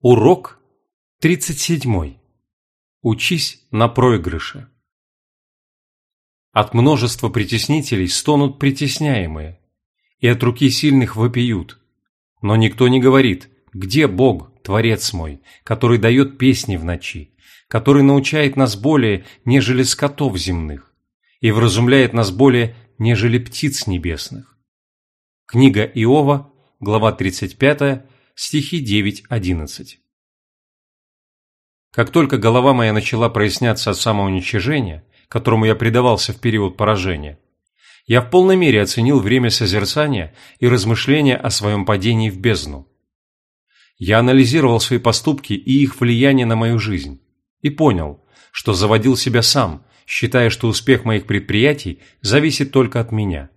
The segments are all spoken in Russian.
Урок 37. Учись на проигрыше. От множества притеснителей стонут притесняемые, и от руки сильных вопиют. Но никто не говорит, где Бог, Творец мой, который дает песни в ночи, который научает нас более, нежели скотов земных, и вразумляет нас более, нежели птиц небесных. Книга Иова, глава 35, стихи 9-11. Как только голова моя начала проясняться от самоуничижения, которому я предавался в период поражения, я в полной мере оценил время созерцания и размышления о своем падении в бездну. Я анализировал свои поступки и их влияние на мою жизнь и понял, что заводил себя сам, считая, что успех моих предприятий зависит только от меня.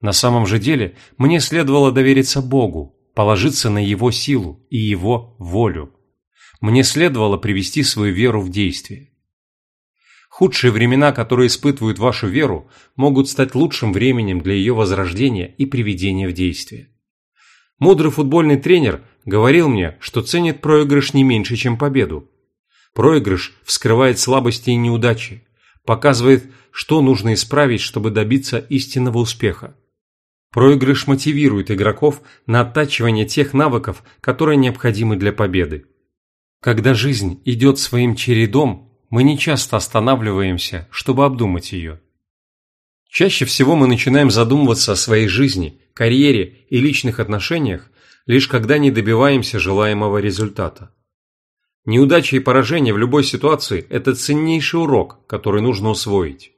На самом же деле мне следовало довериться Богу, положиться на его силу и его волю. Мне следовало привести свою веру в действие. Худшие времена, которые испытывают вашу веру, могут стать лучшим временем для ее возрождения и приведения в действие. Мудрый футбольный тренер говорил мне, что ценит проигрыш не меньше, чем победу. Проигрыш вскрывает слабости и неудачи, показывает, что нужно исправить, чтобы добиться истинного успеха. Проигрыш мотивирует игроков на оттачивание тех навыков, которые необходимы для победы. Когда жизнь идет своим чередом, мы не часто останавливаемся, чтобы обдумать ее. Чаще всего мы начинаем задумываться о своей жизни, карьере и личных отношениях, лишь когда не добиваемся желаемого результата. Неудача и поражение в любой ситуации – это ценнейший урок, который нужно усвоить.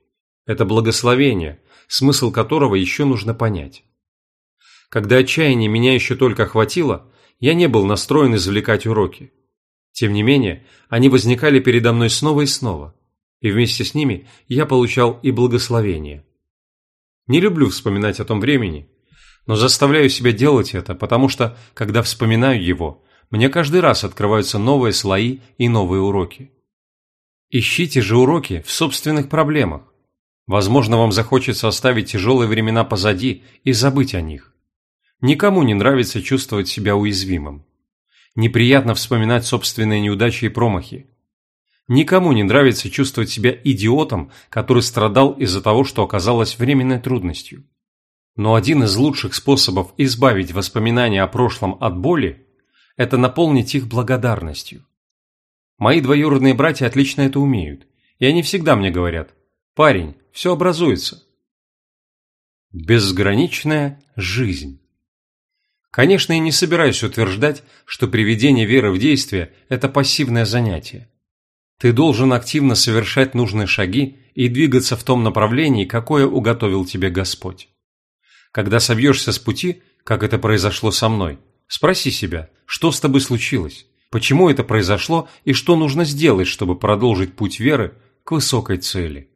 Это благословение, смысл которого еще нужно понять. Когда отчаяние меня еще только охватило, я не был настроен извлекать уроки. Тем не менее, они возникали передо мной снова и снова, и вместе с ними я получал и благословение. Не люблю вспоминать о том времени, но заставляю себя делать это, потому что, когда вспоминаю его, мне каждый раз открываются новые слои и новые уроки. Ищите же уроки в собственных проблемах. Возможно, вам захочется оставить тяжелые времена позади и забыть о них. Никому не нравится чувствовать себя уязвимым. Неприятно вспоминать собственные неудачи и промахи. Никому не нравится чувствовать себя идиотом, который страдал из-за того, что оказалось временной трудностью. Но один из лучших способов избавить воспоминания о прошлом от боли – это наполнить их благодарностью. Мои двоюродные братья отлично это умеют, и они всегда мне говорят «Парень, все образуется». Безграничная жизнь. Конечно, я не собираюсь утверждать, что приведение веры в действие – это пассивное занятие. Ты должен активно совершать нужные шаги и двигаться в том направлении, какое уготовил тебе Господь. Когда собьешься с пути, как это произошло со мной, спроси себя, что с тобой случилось, почему это произошло и что нужно сделать, чтобы продолжить путь веры к высокой цели.